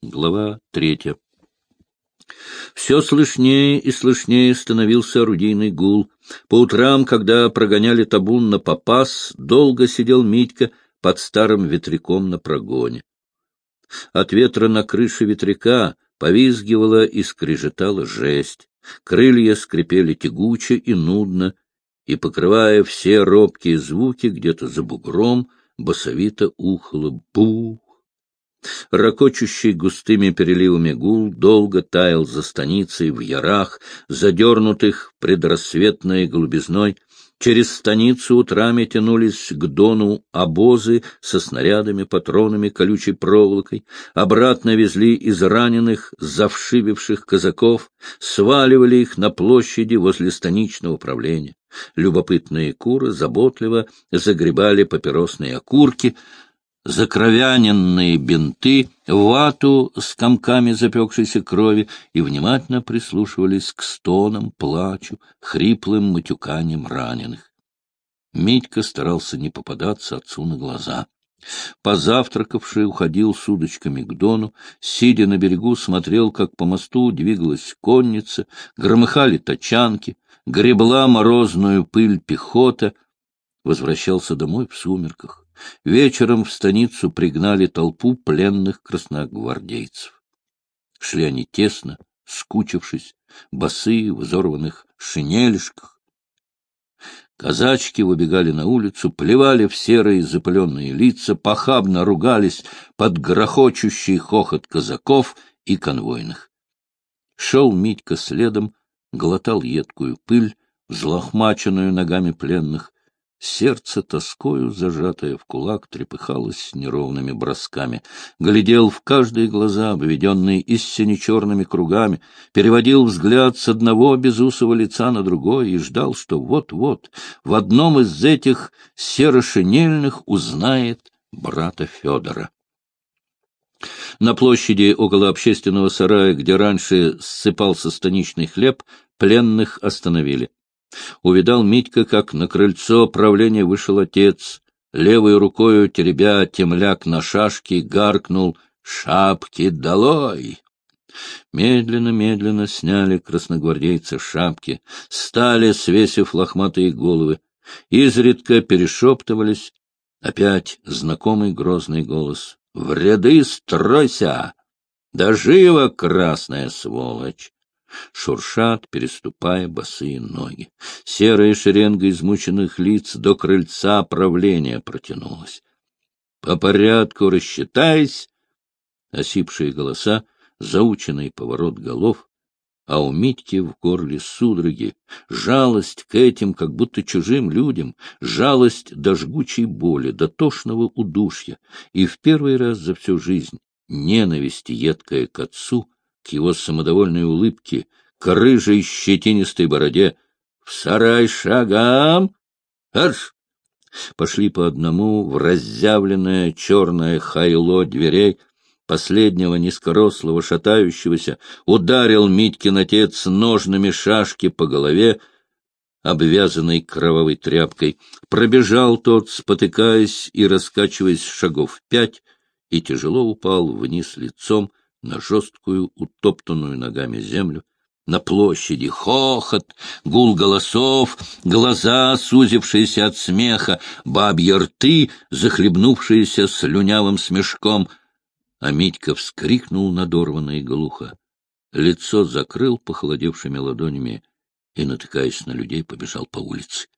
Глава третья. Все слышнее и слышнее становился орудийный гул. По утрам, когда прогоняли табун на попас, долго сидел Митька под старым ветряком на прогоне. От ветра на крыше ветряка повизгивала и скрежетала жесть. Крылья скрипели тягуче и нудно, и, покрывая все робкие звуки, где-то за бугром басовито ухало бух. Рокочущий густыми переливами гул долго таял за станицей в ярах, задернутых предрассветной голубизной. Через станицу утрами тянулись к дону обозы со снарядами, патронами, колючей проволокой. Обратно везли из раненых, завшививших казаков, сваливали их на площади возле станичного управления. Любопытные куры заботливо загребали папиросные окурки — закровяненные бинты, вату с комками запекшейся крови и внимательно прислушивались к стонам, плачу, хриплым матюканиям раненых. Митька старался не попадаться отцу на глаза. Позавтракавший уходил с удочками к дону, сидя на берегу, смотрел, как по мосту двигалась конница, громыхали тачанки, гребла морозную пыль пехота, возвращался домой в сумерках. Вечером в станицу пригнали толпу пленных красногвардейцев. Шли они тесно, скучившись, босые в изорванных шинелишках. Казачки выбегали на улицу, плевали в серые запыленные лица, похабно ругались под грохочущий хохот казаков и конвойных. Шел Митька следом, глотал едкую пыль, взлохмаченную ногами пленных, Сердце, тоскою зажатое в кулак, трепыхалось неровными бросками. Глядел в каждые глаза, обведенные истине черными кругами, переводил взгляд с одного безусого лица на другое и ждал, что вот-вот в одном из этих серошинельных узнает брата Федора. На площади около общественного сарая, где раньше ссыпался станичный хлеб, пленных остановили. Увидал Митька, как на крыльцо правления вышел отец, левой рукою теребя темляк на шашке, гаркнул «Шапки долой!». Медленно-медленно сняли красногвардейцы шапки, стали, свесив лохматые головы, изредка перешептывались, опять знакомый грозный голос «В ряды стройся! Да живо, красная сволочь!» Шуршат, переступая босые ноги. Серая шеренга измученных лиц до крыльца правления протянулась. — По порядку рассчитайся! Осипшие голоса, заученный поворот голов, а у Митьки в горле судороги, жалость к этим, как будто чужим людям, жалость до жгучей боли, до тошного удушья, и в первый раз за всю жизнь ненависть едкая к отцу — к его самодовольной улыбке, к рыжей щетинистой бороде. «В сарай шагам! Арш!» Пошли по одному в разъявленное черное хайло дверей, последнего низкорослого шатающегося, ударил Митькин отец ножными шашки по голове, обвязанной кровавой тряпкой. Пробежал тот, спотыкаясь и раскачиваясь шагов пять, и тяжело упал вниз лицом, на жесткую, утоптанную ногами землю. На площади хохот, гул голосов, глаза, сузившиеся от смеха, бабьи рты, захлебнувшиеся слюнявым смешком. А Митька вскрикнул надорванно и глухо. Лицо закрыл похолодевшими ладонями и, натыкаясь на людей, побежал по улице.